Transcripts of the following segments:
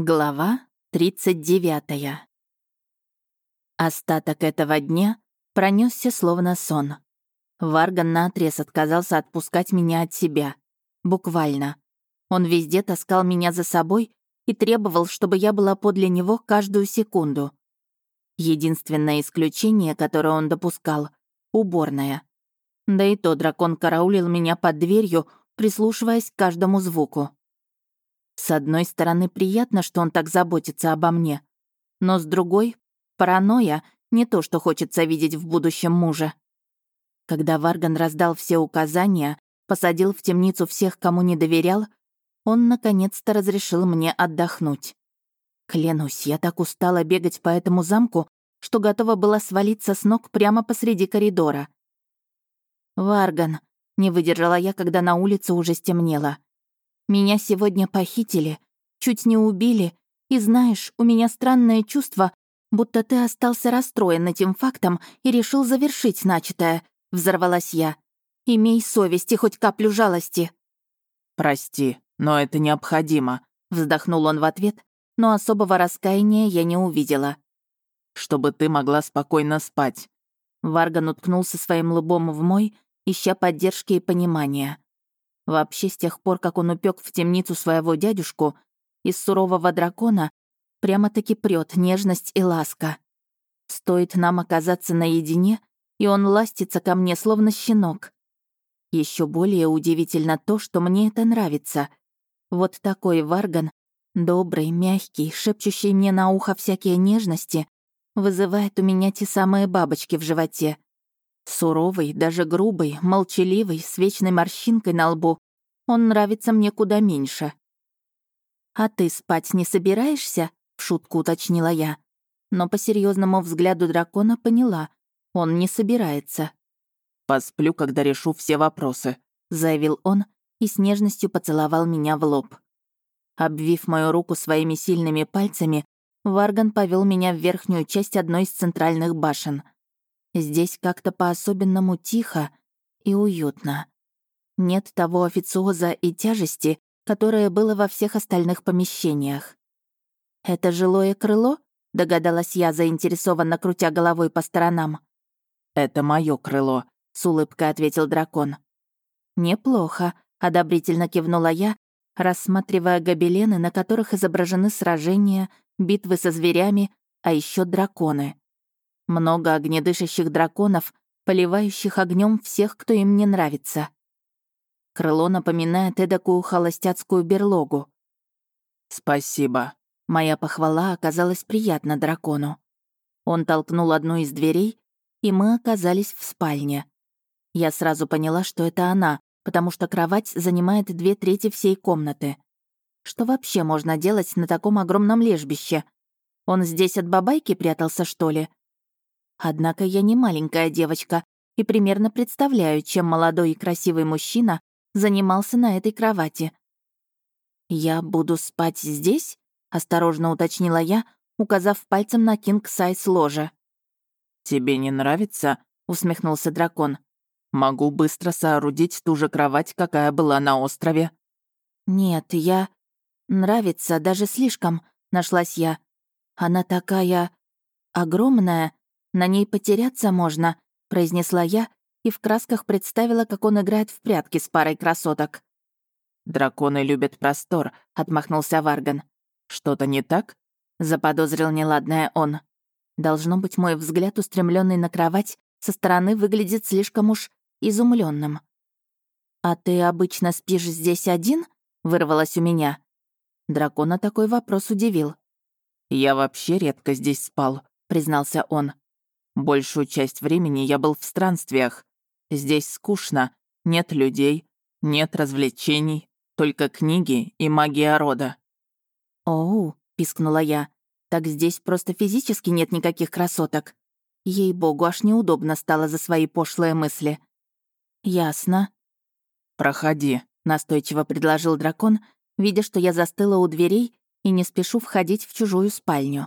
Глава 39. Остаток этого дня пронесся словно сон. Варган наотрез отказался отпускать меня от себя. Буквально. Он везде таскал меня за собой и требовал, чтобы я была подле него каждую секунду. Единственное исключение, которое он допускал — уборная. Да и то дракон караулил меня под дверью, прислушиваясь к каждому звуку. С одной стороны, приятно, что он так заботится обо мне. Но с другой, паранойя — не то, что хочется видеть в будущем муже. Когда Варган раздал все указания, посадил в темницу всех, кому не доверял, он наконец-то разрешил мне отдохнуть. Клянусь, я так устала бегать по этому замку, что готова была свалиться с ног прямо посреди коридора. «Варган», — не выдержала я, когда на улице уже стемнело. Меня сегодня похитили, чуть не убили, и знаешь, у меня странное чувство, будто ты остался расстроен этим фактом и решил завершить начатое», — взорвалась я. «Имей совесть и хоть каплю жалости». «Прости, но это необходимо», — вздохнул он в ответ, но особого раскаяния я не увидела. «Чтобы ты могла спокойно спать». Варган уткнулся своим лбом в мой, ища поддержки и понимания. Вообще, с тех пор, как он упек в темницу своего дядюшку, из сурового дракона прямо-таки прет нежность и ласка. Стоит нам оказаться наедине, и он ластится ко мне, словно щенок. Еще более удивительно то, что мне это нравится. Вот такой варган, добрый, мягкий, шепчущий мне на ухо всякие нежности, вызывает у меня те самые бабочки в животе. Суровый, даже грубый, молчаливый, с вечной морщинкой на лбу, он нравится мне куда меньше. «А ты спать не собираешься?» — в шутку уточнила я. Но по серьезному взгляду дракона поняла, он не собирается. «Посплю, когда решу все вопросы», — заявил он и с нежностью поцеловал меня в лоб. Обвив мою руку своими сильными пальцами, Варган повел меня в верхнюю часть одной из центральных башен — Здесь как-то по-особенному тихо и уютно. Нет того официоза и тяжести, которое было во всех остальных помещениях. «Это жилое крыло?» — догадалась я, заинтересованно крутя головой по сторонам. «Это мое крыло», — с улыбкой ответил дракон. «Неплохо», — одобрительно кивнула я, рассматривая гобелены, на которых изображены сражения, битвы со зверями, а еще драконы. Много огнедышащих драконов, поливающих огнем всех, кто им не нравится. Крыло напоминает эдакую холостяцкую берлогу. «Спасибо». Моя похвала оказалась приятна дракону. Он толкнул одну из дверей, и мы оказались в спальне. Я сразу поняла, что это она, потому что кровать занимает две трети всей комнаты. Что вообще можно делать на таком огромном лежбище? Он здесь от бабайки прятался, что ли? Однако я не маленькая девочка и примерно представляю, чем молодой и красивый мужчина занимался на этой кровати. «Я буду спать здесь?» — осторожно уточнила я, указав пальцем на кинг-сайз ложа. «Тебе не нравится?» — усмехнулся дракон. «Могу быстро соорудить ту же кровать, какая была на острове». «Нет, я... Нравится, даже слишком», — нашлась я. «Она такая... огромная, на ней потеряться можно», — произнесла я и в красках представила, как он играет в прятки с парой красоток. «Драконы любят простор», — отмахнулся Варган. «Что-то не так?» — заподозрил неладное он. Должно быть, мой взгляд, устремленный на кровать, со стороны выглядит слишком уж изумленным. «А ты обычно спишь здесь один?» — вырвалось у меня. Дракона такой вопрос удивил. «Я вообще редко здесь спал», — признался он. Большую часть времени я был в странствиях. Здесь скучно, нет людей, нет развлечений, только книги и магия рода». «Оу», — пискнула я, — «так здесь просто физически нет никаких красоток». Ей-богу, аж неудобно стало за свои пошлые мысли. «Ясно». «Проходи», — настойчиво предложил дракон, видя, что я застыла у дверей и не спешу входить в чужую спальню.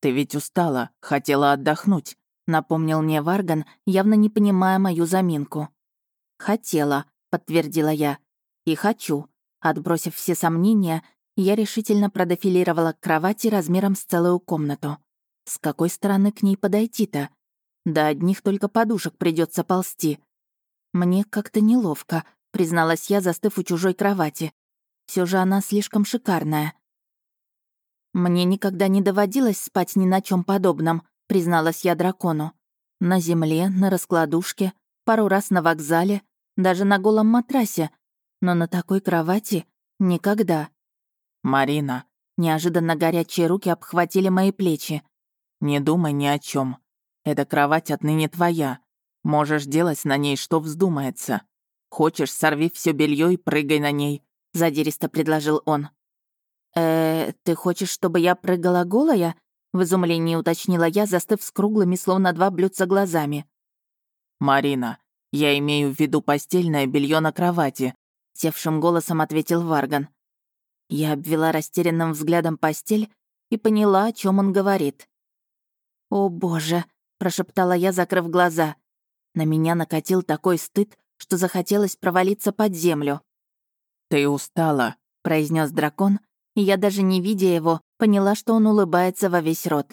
«Ты ведь устала, хотела отдохнуть напомнил мне Варган, явно не понимая мою заминку. «Хотела», — подтвердила я. «И хочу». Отбросив все сомнения, Я решительно продефилировала к кровати размером с целую комнату. С какой стороны к ней подойти-то? До одних только подушек придется ползти. Мне как-то неловко, призналась я, застыв у чужой кровати. Все же она слишком шикарная. Мне никогда не доводилось спать ни на чем подобном, призналась я дракону. На земле, на раскладушке, пару раз на вокзале, даже на голом матрасе, но на такой кровати никогда. «Марина». Неожиданно горячие руки обхватили мои плечи. «Не думай ни о чем. Эта кровать отныне твоя. Можешь делать на ней, что вздумается. Хочешь, сорви все белье и прыгай на ней», — задиристо предложил он. э ты хочешь, чтобы я прыгала голая?» — в изумлении уточнила я, застыв с круглыми, словно два блюдца глазами. «Марина, я имею в виду постельное белье на кровати», — севшим голосом ответил Варган. Я обвела растерянным взглядом постель и поняла, о чем он говорит. «О, боже!» — прошептала я, закрыв глаза. На меня накатил такой стыд, что захотелось провалиться под землю. «Ты устала», — произнес дракон, и я даже не видя его, поняла, что он улыбается во весь рот.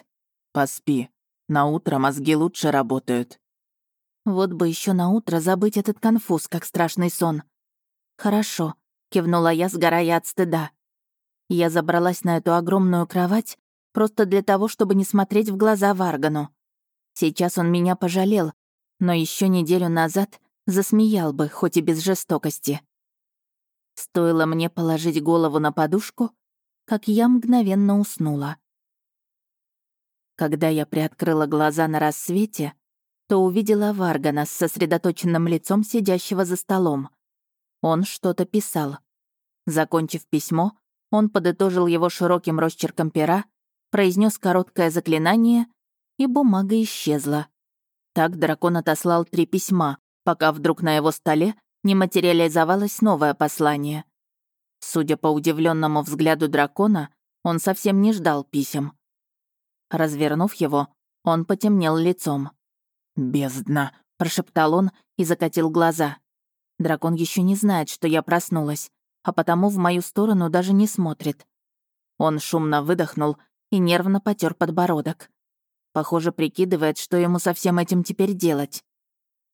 «Поспи. На утро мозги лучше работают». Вот бы еще на утро забыть этот конфуз, как страшный сон. «Хорошо», — кивнула я, сгорая от стыда. Я забралась на эту огромную кровать просто для того, чтобы не смотреть в глаза Варгану. Сейчас он меня пожалел, но еще неделю назад засмеял бы, хоть и без жестокости. Стоило мне положить голову на подушку, как я мгновенно уснула. Когда я приоткрыла глаза на рассвете, то увидела Варгана с сосредоточенным лицом сидящего за столом. Он что-то писал. Закончив письмо, он подытожил его широким росчерком пера, произнес короткое заклинание, и бумага исчезла. Так дракон отослал три письма, пока вдруг на его столе не материализовалось новое послание. Судя по удивленному взгляду дракона, он совсем не ждал писем. Развернув его, он потемнел лицом. «Бездна», — прошептал он и закатил глаза. Дракон еще не знает, что я проснулась а потому в мою сторону даже не смотрит. Он шумно выдохнул и нервно потер подбородок. Похоже, прикидывает, что ему со всем этим теперь делать.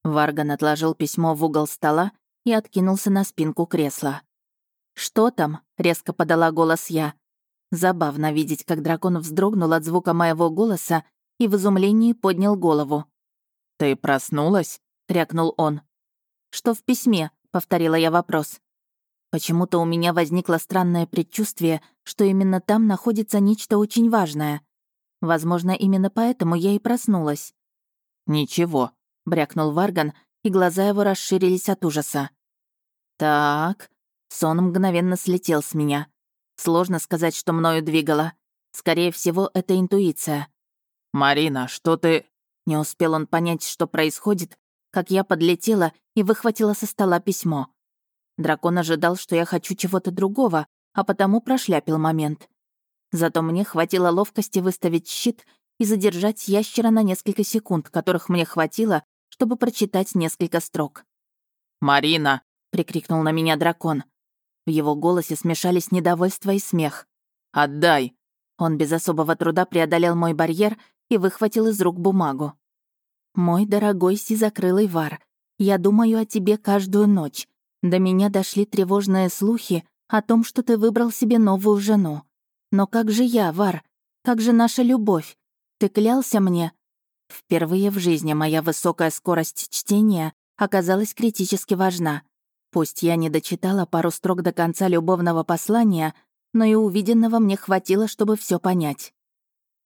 Варган отложил письмо в угол стола и откинулся на спинку кресла. «Что там?» — резко подала голос я. Забавно видеть, как дракон вздрогнул от звука моего голоса и в изумлении поднял голову. «Ты проснулась?» — крякнул он. «Что в письме?» — повторила я вопрос. Почему-то у меня возникло странное предчувствие, что именно там находится нечто очень важное. Возможно, именно поэтому я и проснулась. «Ничего», — брякнул Варган, и глаза его расширились от ужаса. «Так...» Сон мгновенно слетел с меня. Сложно сказать, что мною двигало. Скорее всего, это интуиция. «Марина, что ты...» Не успел он понять, что происходит, как я подлетела и выхватила со стола письмо. Дракон ожидал, что я хочу чего-то другого, а потому прошляпил момент. Зато мне хватило ловкости выставить щит и задержать ящера на несколько секунд, которых мне хватило, чтобы прочитать несколько строк. «Марина!» — прикрикнул на меня дракон. В его голосе смешались недовольство и смех. «Отдай!» Он без особого труда преодолел мой барьер и выхватил из рук бумагу. «Мой дорогой сизокрылый вар, я думаю о тебе каждую ночь. До меня дошли тревожные слухи о том, что ты выбрал себе новую жену. Но как же я, Вар? Как же наша любовь? Ты клялся мне? Впервые в жизни моя высокая скорость чтения оказалась критически важна. Пусть я не дочитала пару строк до конца любовного послания, но и увиденного мне хватило, чтобы все понять.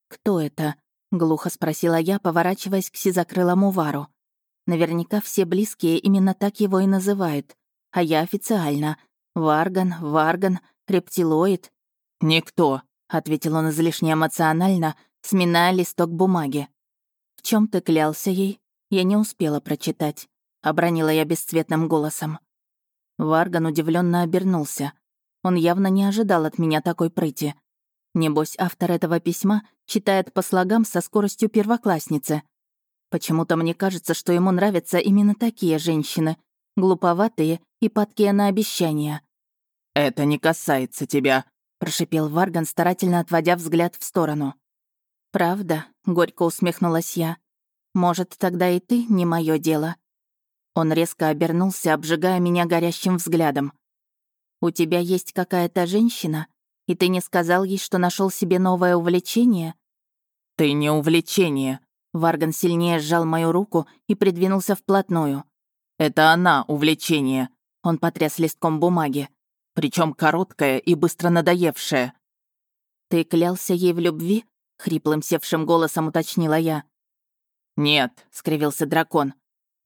«Кто это?» — глухо спросила я, поворачиваясь к сизокрылому Вару. Наверняка все близкие именно так его и называют а я официально. Варган, Варган, рептилоид. «Никто», — ответил он излишне эмоционально, сминая листок бумаги. «В чем ты клялся ей?» Я не успела прочитать. Обронила я бесцветным голосом. Варган удивленно обернулся. Он явно не ожидал от меня такой прыти. Небось, автор этого письма читает по слогам со скоростью первоклассницы. Почему-то мне кажется, что ему нравятся именно такие женщины, глуповатые и падкие на обещания. «Это не касается тебя», прошипел Варган, старательно отводя взгляд в сторону. «Правда?» — горько усмехнулась я. «Может, тогда и ты не мое дело?» Он резко обернулся, обжигая меня горящим взглядом. «У тебя есть какая-то женщина, и ты не сказал ей, что нашел себе новое увлечение?» «Ты не увлечение», Варган сильнее сжал мою руку и придвинулся вплотную. «Это она, увлечение!» Он потряс листком бумаги. Причем короткое и быстро надоевшее. «Ты клялся ей в любви?» — хриплым севшим голосом уточнила я. «Нет», — скривился дракон.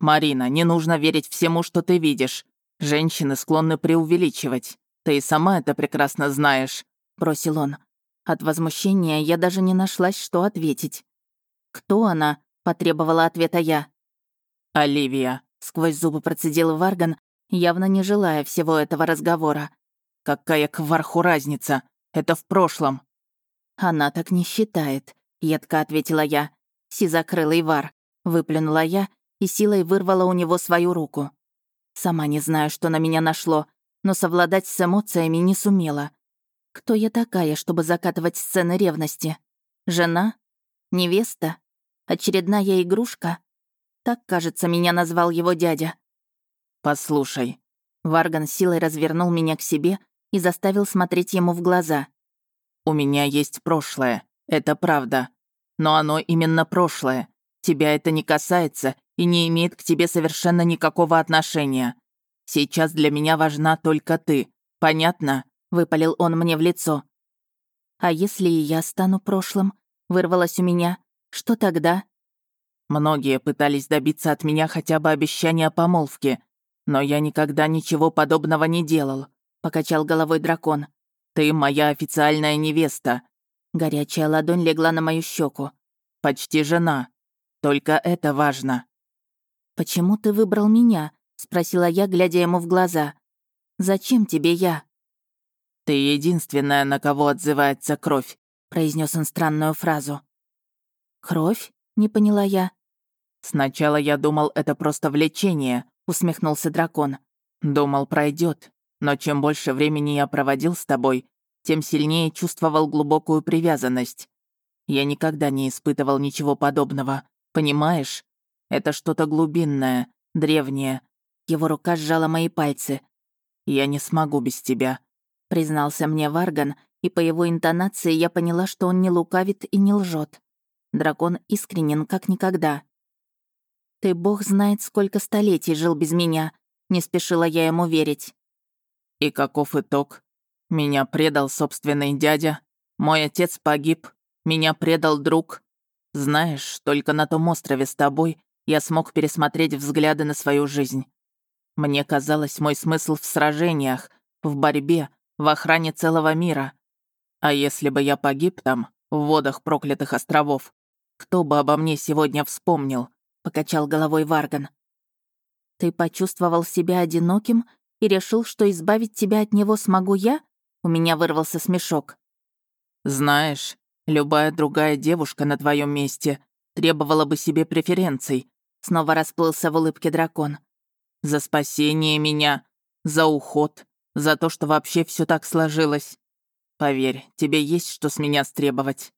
«Марина, не нужно верить всему, что ты видишь. Женщины склонны преувеличивать. Ты и сама это прекрасно знаешь», — бросил он. От возмущения я даже не нашлась, что ответить. «Кто она?» — потребовала ответа я. «Оливия», — сквозь зубы процедил Варган, явно не желая всего этого разговора. «Какая к варху разница? Это в прошлом». «Она так не считает», — едко ответила я. «Сизокрылый вар», — выплюнула я и силой вырвала у него свою руку. Сама не знаю, что на меня нашло, но совладать с эмоциями не сумела. Кто я такая, чтобы закатывать сцены ревности? Жена? Невеста? Очередная игрушка? Так, кажется, меня назвал его дядя. «Послушай». Варган силой развернул меня к себе и заставил смотреть ему в глаза. «У меня есть прошлое, это правда. Но оно именно прошлое. Тебя это не касается и не имеет к тебе совершенно никакого отношения. Сейчас для меня важна только ты. Понятно?» — выпалил он мне в лицо. «А если и я стану прошлым?» — вырвалось у меня. Что тогда? Многие пытались добиться от меня хотя бы обещания помолвки, но я никогда ничего подобного не делал, покачал головой дракон. Ты моя официальная невеста. Горячая ладонь легла на мою щеку. Почти жена. Только это важно. Почему ты выбрал меня? спросила я, глядя ему в глаза. Зачем тебе я? Ты единственная, на кого отзывается кровь, произнес он странную фразу. «Кровь?» — не поняла я. «Сначала я думал, это просто влечение», — усмехнулся дракон. «Думал, пройдет. Но чем больше времени я проводил с тобой, тем сильнее чувствовал глубокую привязанность. Я никогда не испытывал ничего подобного. Понимаешь? Это что-то глубинное, древнее. Его рука сжала мои пальцы. Я не смогу без тебя», — признался мне Варган, и по его интонации я поняла, что он не лукавит и не лжет. Дракон искренен как никогда. «Ты бог знает, сколько столетий жил без меня», — не спешила я ему верить. «И каков итог? Меня предал собственный дядя, мой отец погиб, меня предал друг. Знаешь, только на том острове с тобой я смог пересмотреть взгляды на свою жизнь. Мне казалось, мой смысл в сражениях, в борьбе, в охране целого мира. А если бы я погиб там, в водах проклятых островов, кто бы обо мне сегодня вспомнил?» — покачал головой Варган. «Ты почувствовал себя одиноким и решил, что избавить тебя от него смогу я?» У меня вырвался смешок. «Знаешь, любая другая девушка на твоем месте требовала бы себе преференций», — снова расплылся в улыбке дракон. «За спасение меня, за уход, за то, что вообще все так сложилось. Поверь, тебе есть что с меня стребовать».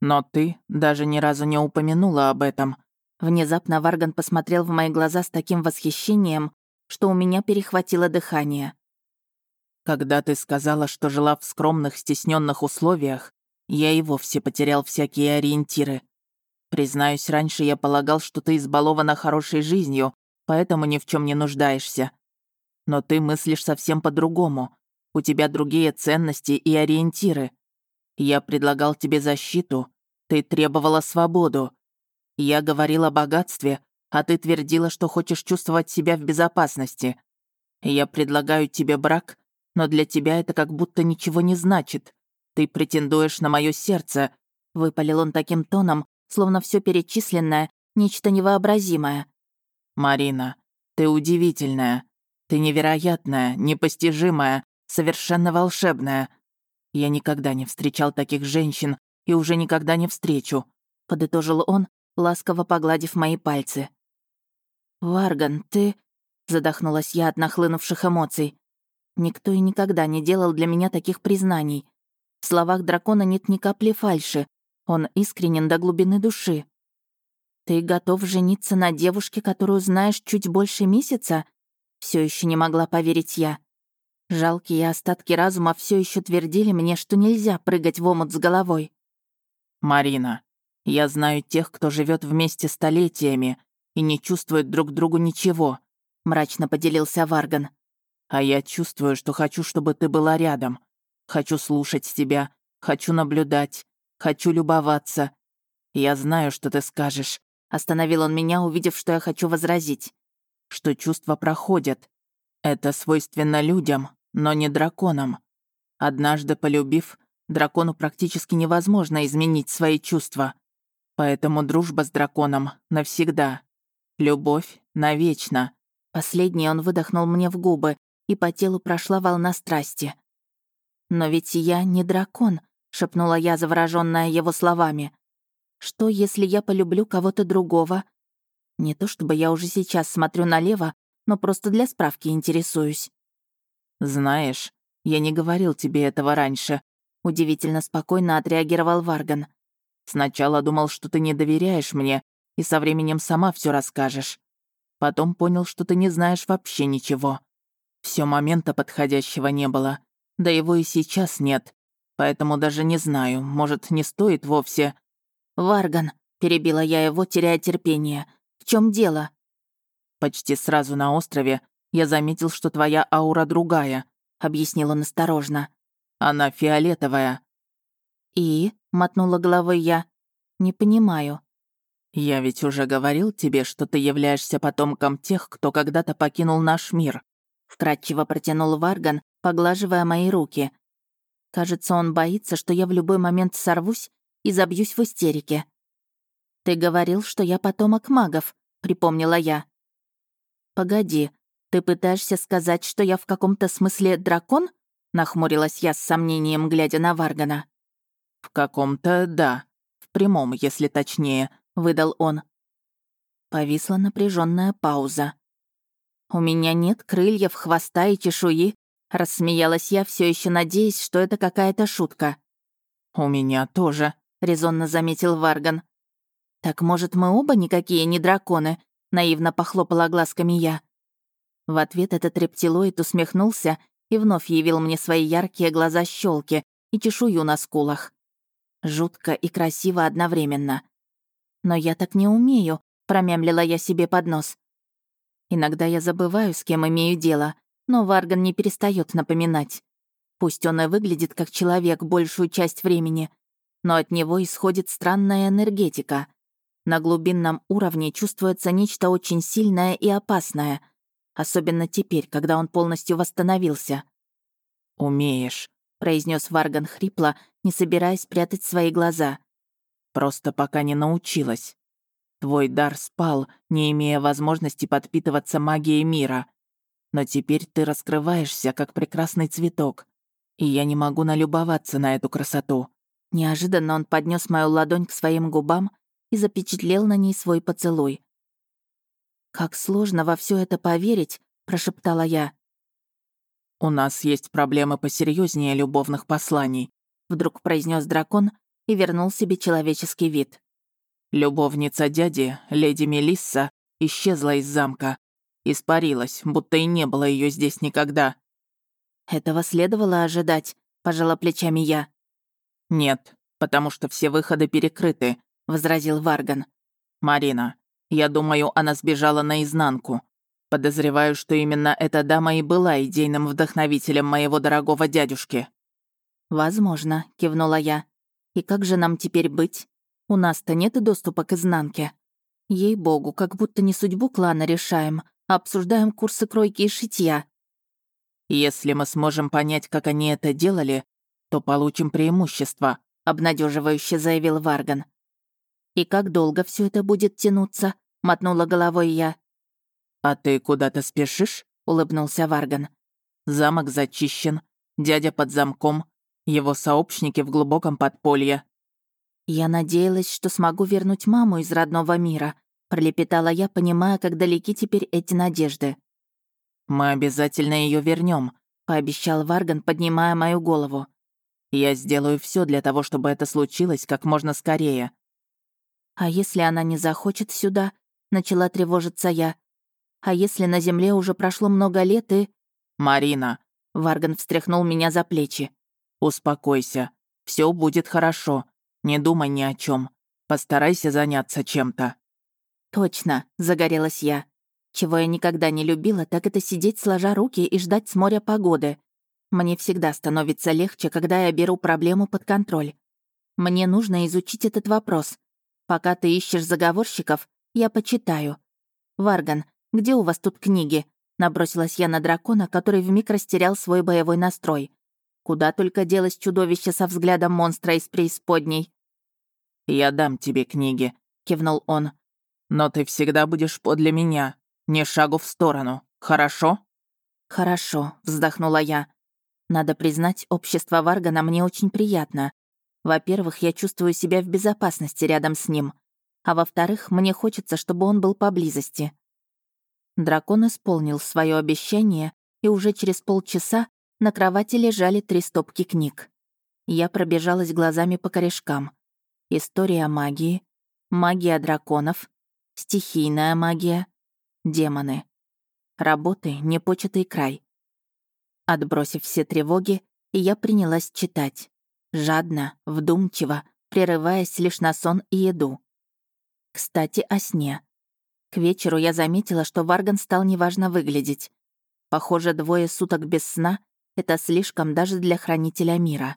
Но ты даже ни разу не упомянула об этом». Внезапно Варган посмотрел в мои глаза с таким восхищением, что у меня перехватило дыхание. «Когда ты сказала, что жила в скромных, стесненных условиях, я и вовсе потерял всякие ориентиры. Признаюсь, раньше я полагал, что ты избалована хорошей жизнью, поэтому ни в чем не нуждаешься. Но ты мыслишь совсем по-другому. У тебя другие ценности и ориентиры. Я предлагал тебе защиту, ты требовала свободу. Я говорил о богатстве, а ты твердила, что хочешь чувствовать себя в безопасности. Я предлагаю тебе брак, но для тебя это как будто ничего не значит. Ты претендуешь на мое сердце», — выпалил он таким тоном, словно все перечисленное — нечто невообразимое. «Марина, ты удивительная. Ты невероятная, непостижимая, совершенно волшебная. Я никогда не встречал таких женщин и уже никогда не встречу», — подытожил он, ласково погладив мои пальцы. «Варган, ты...» — задохнулась я от нахлынувших эмоций. Никто и никогда не делал для меня таких признаний. В словах дракона нет ни капли фальши. Он искренен до глубины души. «Ты готов жениться на девушке, которую знаешь чуть больше месяца?» Все еще не могла поверить я. Жалкие остатки разума все еще твердили мне, что нельзя прыгать в омут с головой. «Марина, я знаю тех, кто живет вместе столетиями и не чувствует друг другу ничего», — мрачно поделился Варган. «А я чувствую, что хочу, чтобы ты была рядом. Хочу слушать тебя, хочу наблюдать, хочу любоваться. Я знаю, что ты скажешь, Остановил он меня, увидев, что я хочу возразить. Что чувства проходят. Это свойственно людям, но не драконам. Однажды полюбив, дракону практически невозможно изменить свои чувства. Поэтому дружба с драконом навсегда. Любовь навечно. Последний он выдохнул мне в губы, и по телу прошла волна страсти. «Но ведь я не дракон», — шепнула я, заворожённая его словами. Что, если я полюблю кого-то другого? Не то чтобы я уже сейчас смотрю налево, но просто для справки интересуюсь. «Знаешь, я не говорил тебе этого раньше», — удивительно спокойно отреагировал Варган. «Сначала думал, что ты не доверяешь мне, и со временем сама все расскажешь. Потом понял, что ты не знаешь вообще ничего. Все момента подходящего не было, да его и сейчас нет, поэтому даже не знаю, может, не стоит вовсе...» «Варган», — перебила я его, теряя терпение. «В чем дело?» «Почти сразу на острове я заметил, что твоя аура другая», — объяснил он осторожно. «Она фиолетовая». «И?» — мотнула головой я. «Не понимаю». «Я ведь уже говорил тебе, что ты являешься потомком тех, кто когда-то покинул наш мир», — вкратчиво протянул Варган, поглаживая мои руки. Кажется, он боится, что я в любой момент сорвусь и забьюсь в истерике. «Ты говорил, что я потомок магов», — припомнила я. «Погоди, ты пытаешься сказать, что я в каком-то смысле дракон?» — нахмурилась я с сомнением, глядя на Варгана. «В каком-то да. В прямом, если точнее», — выдал он. Повисла напряженная пауза. «У меня нет крыльев, хвоста и чешуи», — рассмеялась я, все еще надеясь, что это какая-то шутка. «У меня тоже», — резонно заметил Варган. «Так, может, мы оба никакие не драконы?» — наивно похлопала глазками я. В ответ этот рептилоид усмехнулся и вновь явил мне свои яркие глаза щелки и чешую на скулах. Жутко и красиво одновременно. «Но я так не умею», — промямлила я себе под нос. Иногда я забываю, с кем имею дело, но Варган не перестает напоминать. Пусть он и выглядит как человек большую часть времени, но от него исходит странная энергетика. На глубинном уровне чувствуется нечто очень сильное и опасное, особенно теперь, когда он полностью восстановился. «Умеешь», — произнес Варган хрипло, не собираясь прятать свои глаза. «Просто пока не научилась. Твой дар спал, не имея возможности подпитываться магией мира. Но теперь ты раскрываешься, как прекрасный цветок, и я не могу налюбоваться на эту красоту. Неожиданно он поднес мою ладонь к своим губам и запечатлел на ней свой поцелуй. «Как сложно во все это поверить», — прошептала я. «У нас есть проблемы посерьезнее любовных посланий», — вдруг произнес дракон и вернул себе человеческий вид. Любовница дяди, леди Мелисса, исчезла из замка. Испарилась, будто и не было ее здесь никогда. Этого следовало ожидать, пожала плечами я. «Нет, потому что все выходы перекрыты», — возразил Варган. «Марина, я думаю, она сбежала наизнанку. Подозреваю, что именно эта дама и была идейным вдохновителем моего дорогого дядюшки». «Возможно», — кивнула я. «И как же нам теперь быть? У нас-то нет доступа к изнанке. Ей-богу, как будто не судьбу клана решаем, обсуждаем курсы кройки и шитья». «Если мы сможем понять, как они это делали, то получим преимущество», — обнадеживающе заявил Варган. «И как долго все это будет тянуться?» — мотнула головой я. «А ты куда-то спешишь?» — улыбнулся Варган. «Замок зачищен, дядя под замком, его сообщники в глубоком подполье». «Я надеялась, что смогу вернуть маму из родного мира», — пролепетала я, понимая, как далеки теперь эти надежды. «Мы обязательно ее вернем, пообещал Варган, поднимая мою голову. «Я сделаю все для того, чтобы это случилось как можно скорее». «А если она не захочет сюда?» — начала тревожиться я. «А если на Земле уже прошло много лет и...» «Марина!» — Варган встряхнул меня за плечи. «Успокойся. Все будет хорошо. Не думай ни о чем. Постарайся заняться чем-то». «Точно», — загорелась я. Чего я никогда не любила, так это сидеть сложа руки и ждать с моря погоды. Мне всегда становится легче, когда я беру проблему под контроль. Мне нужно изучить этот вопрос. Пока ты ищешь заговорщиков, я почитаю. Варган, где у вас тут книги? Набросилась я на дракона, который вмиг растерял свой боевой настрой. Куда только делось чудовище со взглядом монстра из преисподней. «Я дам тебе книги», — кивнул он. «Но ты всегда будешь подле меня, ни шагу в сторону, хорошо?» «Хорошо», — вздохнула я. «Надо признать, общество Варгана мне очень приятно. Во-первых, я чувствую себя в безопасности рядом с ним. А во-вторых, мне хочется, чтобы он был поблизости». Дракон исполнил свое обещание, и уже через полчаса на кровати лежали три стопки книг. Я пробежалась глазами по корешкам. История магии, магия драконов, стихийная магия, демоны. Работы — непочатый край. Отбросив все тревоги, я принялась читать. Жадно, вдумчиво, прерываясь лишь на сон и еду. Кстати, о сне. К вечеру я заметила, что Варган стал неважно выглядеть. Похоже, двое суток без сна это слишком даже для хранителя мира.